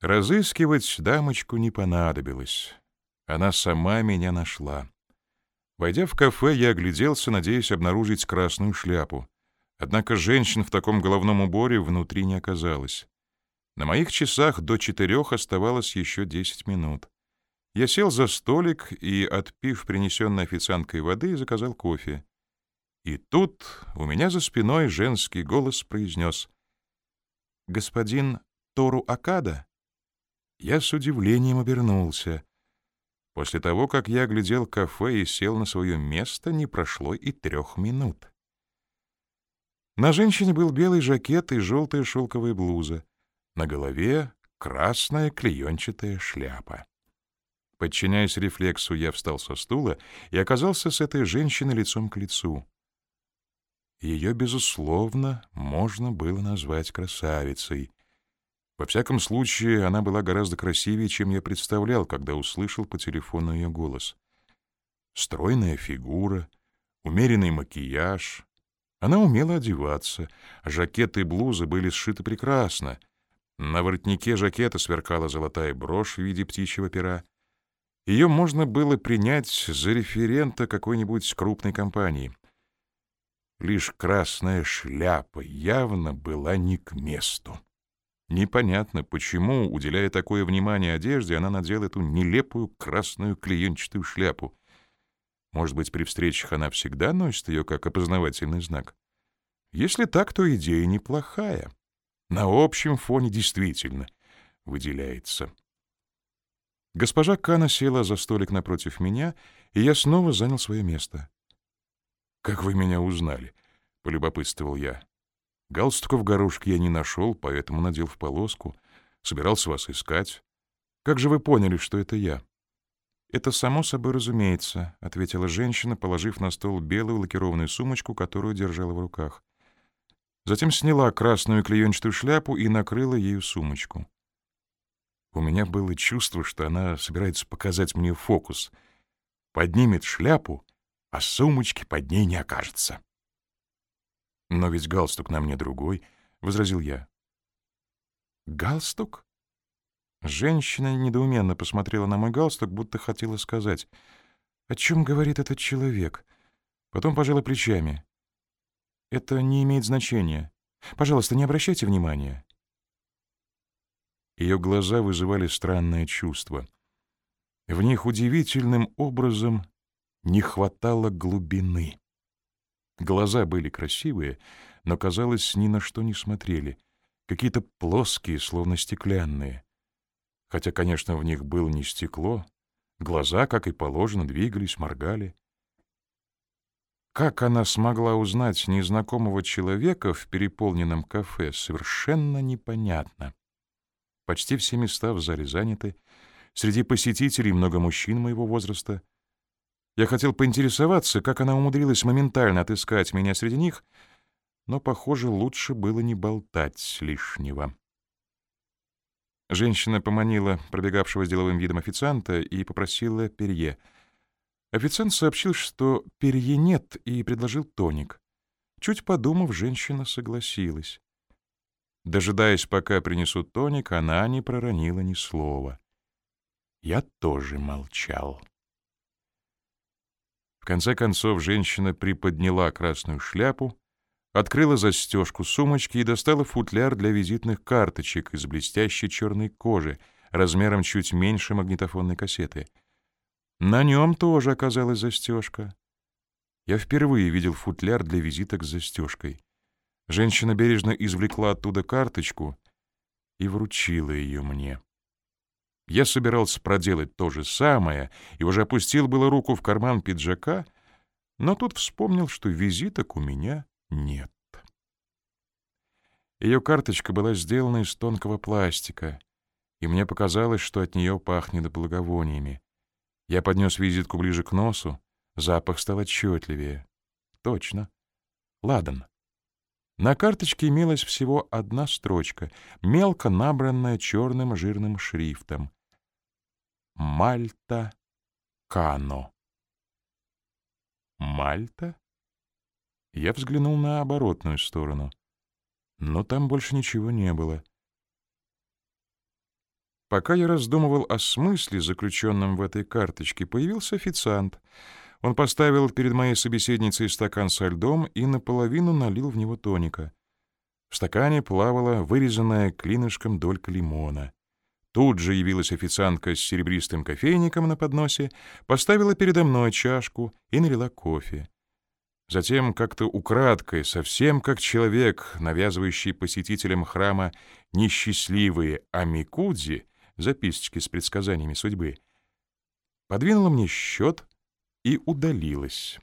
Разыскивать дамочку не понадобилось. Она сама меня нашла. Войдя в кафе, я огляделся, надеясь обнаружить красную шляпу. Однако женщин в таком головном уборе внутри не оказалось. На моих часах до четырех оставалось еще десять минут. Я сел за столик и, отпив принесенной официанткой воды, заказал кофе. И тут у меня за спиной женский голос произнес «Господин Тору Акада?» Я с удивлением обернулся. После того, как я оглядел кафе и сел на свое место, не прошло и трех минут. На женщине был белый жакет и желтая шелковая блуза. На голове красная клеенчатая шляпа. Подчиняясь рефлексу, я встал со стула и оказался с этой женщиной лицом к лицу. Ее, безусловно, можно было назвать красавицей. Во всяком случае, она была гораздо красивее, чем я представлял, когда услышал по телефону ее голос. Стройная фигура, умеренный макияж. Она умела одеваться, жакеты и блузы были сшиты прекрасно. На воротнике жакета сверкала золотая брошь в виде птичьего пера. Ее можно было принять за референта какой-нибудь крупной компании. Лишь красная шляпа явно была не к месту. Непонятно, почему, уделяя такое внимание одежде, она надела эту нелепую красную клеенчатую шляпу. Может быть, при встречах она всегда носит ее как опознавательный знак? Если так, то идея неплохая. На общем фоне действительно выделяется. Госпожа Кана села за столик напротив меня, и я снова занял свое место. «Как вы меня узнали?» — полюбопытствовал я. Галстука в горошке я не нашел, поэтому надел в полоску. Собирался вас искать. Как же вы поняли, что это я? Это само собой разумеется, ответила женщина, положив на стол белую лакированную сумочку, которую держала в руках. Затем сняла красную клеенчатую шляпу и накрыла ею сумочку. У меня было чувство, что она собирается показать мне фокус. Поднимет шляпу, а сумочки под ней не окажется. «Но ведь галстук на мне другой», — возразил я. «Галстук?» Женщина недоуменно посмотрела на мой галстук, будто хотела сказать, о чем говорит этот человек. Потом пожала плечами. «Это не имеет значения. Пожалуйста, не обращайте внимания». Ее глаза вызывали странное чувство. В них удивительным образом не хватало глубины. Глаза были красивые, но, казалось, ни на что не смотрели. Какие-то плоские, словно стеклянные. Хотя, конечно, в них было не стекло. Глаза, как и положено, двигались, моргали. Как она смогла узнать незнакомого человека в переполненном кафе, совершенно непонятно. Почти все места в зале заняты. Среди посетителей много мужчин моего возраста. Я хотел поинтересоваться, как она умудрилась моментально отыскать меня среди них, но, похоже, лучше было не болтать лишнего. Женщина поманила пробегавшего с деловым видом официанта и попросила перье. Официант сообщил, что перье нет, и предложил тоник. Чуть подумав, женщина согласилась. Дожидаясь, пока принесут тоник, она не проронила ни слова. Я тоже молчал. В конце концов женщина приподняла красную шляпу, открыла застежку сумочки и достала футляр для визитных карточек из блестящей черной кожи, размером чуть меньше магнитофонной кассеты. На нем тоже оказалась застежка. Я впервые видел футляр для визиток с застежкой. Женщина бережно извлекла оттуда карточку и вручила ее мне. Я собирался проделать то же самое и уже опустил было руку в карман пиджака, но тут вспомнил, что визиток у меня нет. Ее карточка была сделана из тонкого пластика, и мне показалось, что от нее пахнет благовониями. Я поднес визитку ближе к носу, запах стал отчетливее. Точно. Ладан. На карточке имелась всего одна строчка, мелко набранная черным жирным шрифтом. Мальта Кано. Мальта? Я взглянул на оборотную сторону, но там больше ничего не было. Пока я раздумывал о смысле, заключенном в этой карточке, появился официант. Он поставил перед моей собеседницей стакан со льдом и наполовину налил в него тоника. В стакане плавала вырезанная клинышком долька лимона. Тут же явилась официантка с серебристым кофейником на подносе, поставила передо мной чашку и налила кофе. Затем как-то украдкой, совсем как человек, навязывающий посетителям храма несчастливые амикудзи, записочки с предсказаниями судьбы, подвинула мне счет и удалилась.